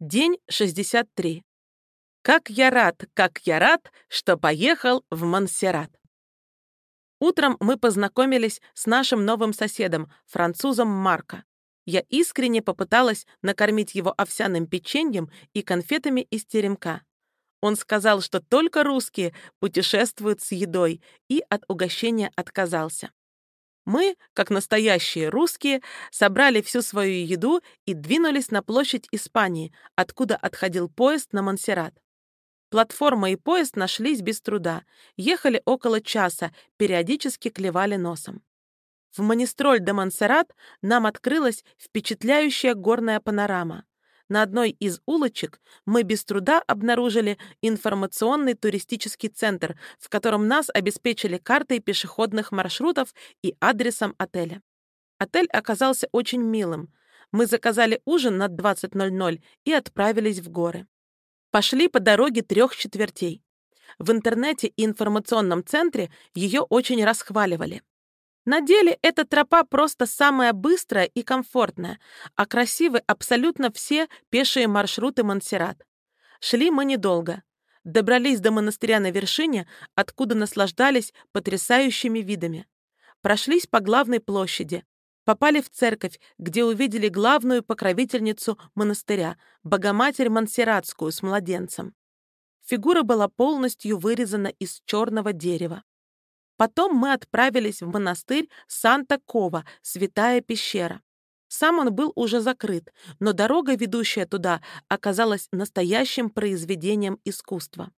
День 63. Как я рад, как я рад, что поехал в Монсеррат. Утром мы познакомились с нашим новым соседом, французом Марко. Я искренне попыталась накормить его овсяным печеньем и конфетами из теремка. Он сказал, что только русские путешествуют с едой, и от угощения отказался. Мы, как настоящие русские, собрали всю свою еду и двинулись на площадь Испании, откуда отходил поезд на Монсеррат. Платформа и поезд нашлись без труда. Ехали около часа, периодически клевали носом. В Монестроль де Монсеррат нам открылась впечатляющая горная панорама. На одной из улочек мы без труда обнаружили информационный туристический центр, в котором нас обеспечили картой пешеходных маршрутов и адресом отеля. Отель оказался очень милым. Мы заказали ужин на 20.00 и отправились в горы. Пошли по дороге трех четвертей. В интернете и информационном центре ее очень расхваливали. На деле эта тропа просто самая быстрая и комфортная, а красивы абсолютно все пешие маршруты Монсеррат. Шли мы недолго. Добрались до монастыря на вершине, откуда наслаждались потрясающими видами. Прошлись по главной площади. Попали в церковь, где увидели главную покровительницу монастыря, Богоматерь Монсерратскую с младенцем. Фигура была полностью вырезана из черного дерева. Потом мы отправились в монастырь Санта-Кова, святая пещера. Сам он был уже закрыт, но дорога, ведущая туда, оказалась настоящим произведением искусства.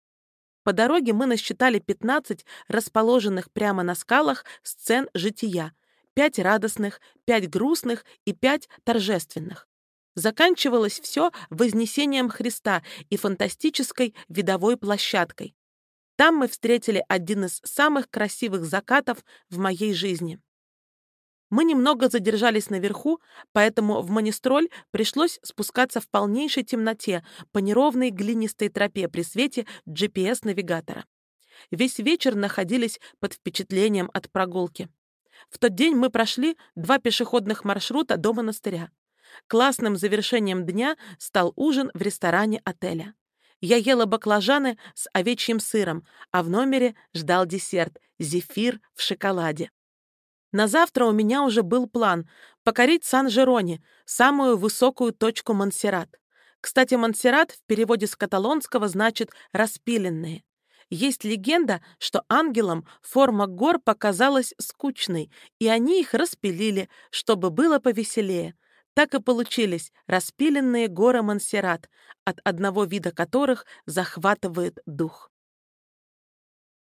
По дороге мы насчитали 15 расположенных прямо на скалах сцен жития, пять радостных, пять грустных и пять торжественных. Заканчивалось все вознесением Христа и фантастической видовой площадкой. Там мы встретили один из самых красивых закатов в моей жизни. Мы немного задержались наверху, поэтому в Монестроль пришлось спускаться в полнейшей темноте по неровной глинистой тропе при свете GPS-навигатора. Весь вечер находились под впечатлением от прогулки. В тот день мы прошли два пешеходных маршрута до монастыря. Классным завершением дня стал ужин в ресторане отеля. Я ела баклажаны с овечьим сыром, а в номере ждал десерт — зефир в шоколаде. На завтра у меня уже был план — покорить Сан-Жерони, самую высокую точку Монсеррат. Кстати, Монсеррат в переводе с каталонского значит «распиленные». Есть легенда, что ангелам форма гор показалась скучной, и они их распилили, чтобы было повеселее. Так и получились распиленные горы Монсеррат, от одного вида которых захватывает дух.